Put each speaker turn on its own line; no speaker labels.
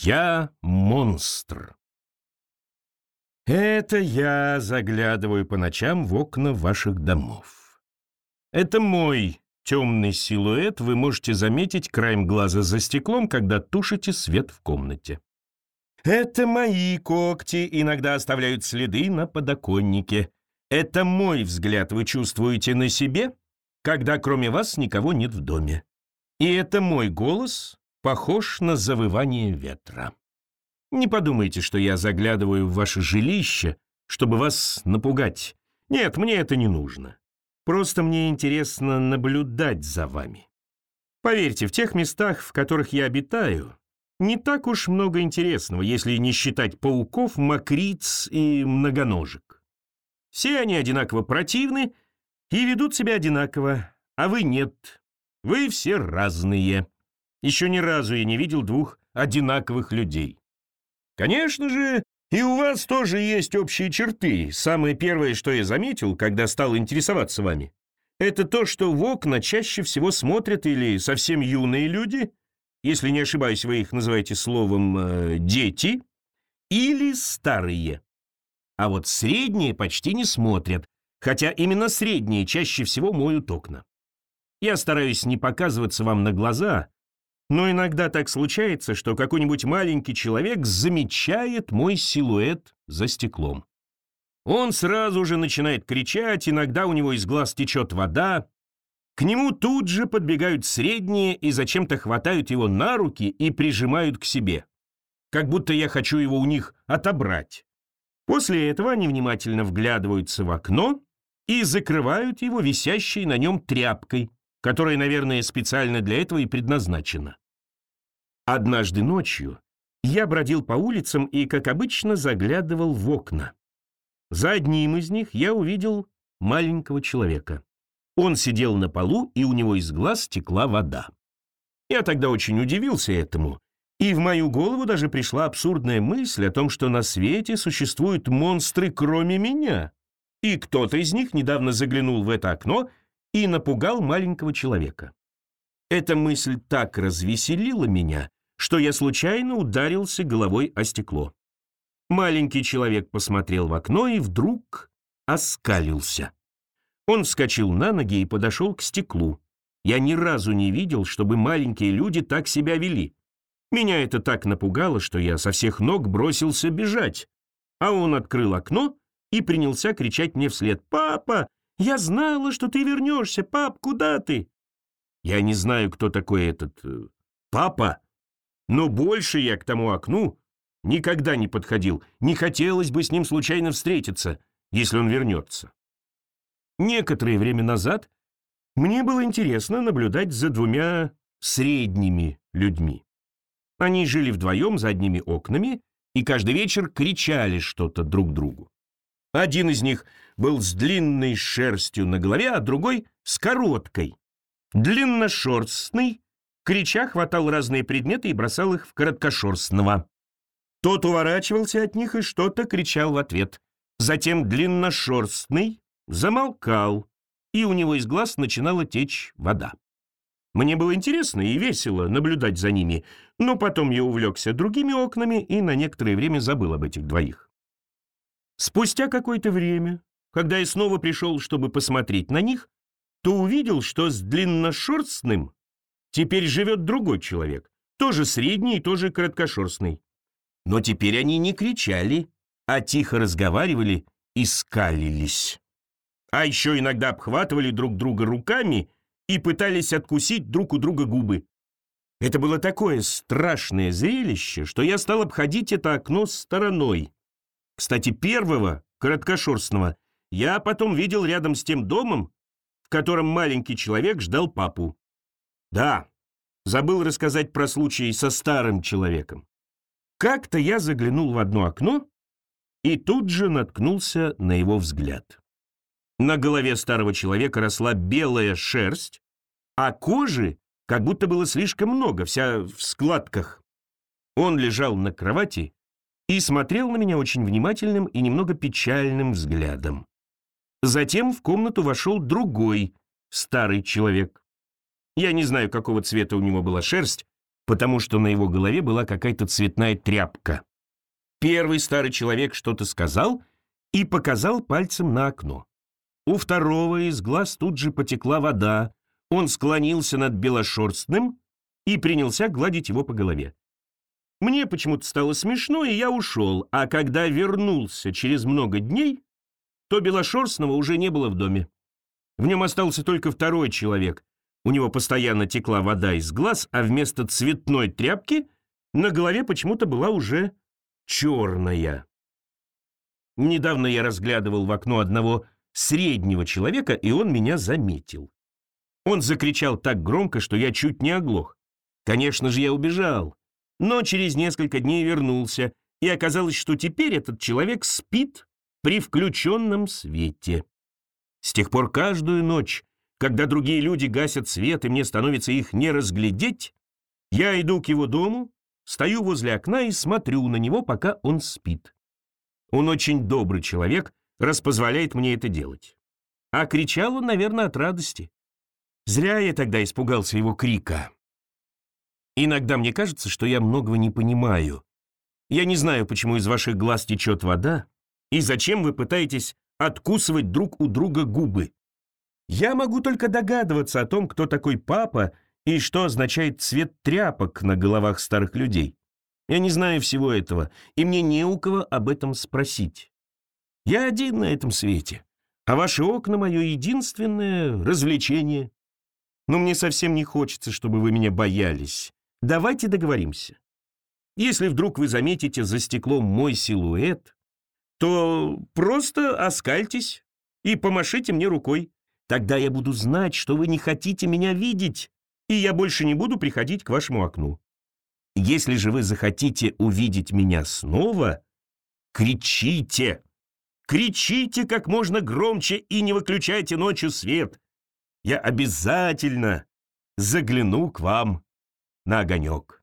Я монстр. Это я заглядываю по ночам в окна ваших домов. Это мой темный силуэт вы можете заметить краем глаза за стеклом, когда тушите свет в комнате. Это мои когти иногда оставляют следы на подоконнике. Это мой взгляд вы чувствуете на себе, когда кроме вас никого нет в доме. И это мой голос похож на завывание ветра. Не подумайте, что я заглядываю в ваше жилище, чтобы вас напугать. Нет, мне это не нужно. Просто мне интересно наблюдать за вами. Поверьте, в тех местах, в которых я обитаю, не так уж много интересного, если не считать пауков, мокриц и многоножек. Все они одинаково противны и ведут себя одинаково, а вы нет. Вы все разные. Еще ни разу я не видел двух одинаковых людей. Конечно же, и у вас тоже есть общие черты. Самое первое, что я заметил, когда стал интересоваться вами, это то, что в окна чаще всего смотрят или совсем юные люди, если не ошибаюсь, вы их называете словом э, «дети», или старые. А вот средние почти не смотрят, хотя именно средние чаще всего моют окна. Я стараюсь не показываться вам на глаза, но иногда так случается, что какой-нибудь маленький человек замечает мой силуэт за стеклом. Он сразу же начинает кричать, иногда у него из глаз течет вода. К нему тут же подбегают средние и зачем-то хватают его на руки и прижимают к себе. Как будто я хочу его у них отобрать. После этого они внимательно вглядываются в окно и закрывают его висящей на нем тряпкой, которая, наверное, специально для этого и предназначена. Однажды ночью я бродил по улицам и, как обычно, заглядывал в окна. За одним из них я увидел маленького человека. Он сидел на полу, и у него из глаз текла вода. Я тогда очень удивился этому, и в мою голову даже пришла абсурдная мысль о том, что на свете существуют монстры, кроме меня. И кто-то из них недавно заглянул в это окно и напугал маленького человека. Эта мысль так развеселила меня, что я случайно ударился головой о стекло. Маленький человек посмотрел в окно и вдруг оскалился. Он вскочил на ноги и подошел к стеклу. Я ни разу не видел, чтобы маленькие люди так себя вели. Меня это так напугало, что я со всех ног бросился бежать. А он открыл окно и принялся кричать мне вслед. «Папа, «Я знала, что ты вернешься. Пап, куда ты?» Я не знаю, кто такой этот... Э, папа. Но больше я к тому окну никогда не подходил. Не хотелось бы с ним случайно встретиться, если он вернется. Некоторое время назад мне было интересно наблюдать за двумя средними людьми. Они жили вдвоем за одними окнами и каждый вечер кричали что-то друг другу. Один из них был с длинной шерстью на голове, а другой — с короткой. Длинношерстный, крича, хватал разные предметы и бросал их в короткошерстного. Тот уворачивался от них и что-то кричал в ответ. Затем длинношерстный замолкал, и у него из глаз начинала течь вода. Мне было интересно и весело наблюдать за ними, но потом я увлекся другими окнами и на некоторое время забыл об этих двоих. Спустя какое-то время когда я снова пришел, чтобы посмотреть на них, то увидел, что с длинношерстным теперь живет другой человек, тоже средний и тоже короткошерстный. Но теперь они не кричали, а тихо разговаривали и скалились. А еще иногда обхватывали друг друга руками и пытались откусить друг у друга губы. Это было такое страшное зрелище, что я стал обходить это окно стороной. Кстати, первого, короткошерстного, я потом видел рядом с тем домом, в котором маленький человек ждал папу. Да, забыл рассказать про случай со старым человеком. Как-то я заглянул в одно окно и тут же наткнулся на его взгляд. На голове старого человека росла белая шерсть, а кожи как будто было слишком много, вся в складках. Он лежал на кровати и смотрел на меня очень внимательным и немного печальным взглядом. Затем в комнату вошел другой старый человек. Я не знаю, какого цвета у него была шерсть, потому что на его голове была какая-то цветная тряпка. Первый старый человек что-то сказал и показал пальцем на окно. У второго из глаз тут же потекла вода. Он склонился над белошерстным и принялся гладить его по голове. Мне почему-то стало смешно, и я ушел, а когда вернулся через много дней, то Белошерстного уже не было в доме. В нем остался только второй человек. У него постоянно текла вода из глаз, а вместо цветной тряпки на голове почему-то была уже черная. Недавно я разглядывал в окно одного среднего человека, и он меня заметил. Он закричал так громко, что я чуть не оглох. Конечно же, я убежал, но через несколько дней вернулся, и оказалось, что теперь этот человек спит при включенном свете. С тех пор каждую ночь, когда другие люди гасят свет, и мне становится их не разглядеть, я иду к его дому, стою возле окна и смотрю на него, пока он спит. Он очень добрый человек, раз позволяет мне это делать. А кричал он, наверное, от радости. Зря я тогда испугался его крика. Иногда мне кажется, что я многого не понимаю. Я не знаю, почему из ваших глаз течет вода, и зачем вы пытаетесь откусывать друг у друга губы. Я могу только догадываться о том, кто такой папа и что означает цвет тряпок на головах старых людей. Я не знаю всего этого, и мне не у кого об этом спросить. Я один на этом свете, а ваши окна — мое единственное развлечение. Но мне совсем не хочется, чтобы вы меня боялись. Давайте договоримся. Если вдруг вы заметите за стеклом мой силуэт, то просто оскальтесь и помашите мне рукой. Тогда я буду знать, что вы не хотите меня видеть, и я больше не буду приходить к вашему окну. Если же вы захотите увидеть меня снова, кричите. Кричите как можно громче и не выключайте ночью свет. Я обязательно загляну к вам на огонек.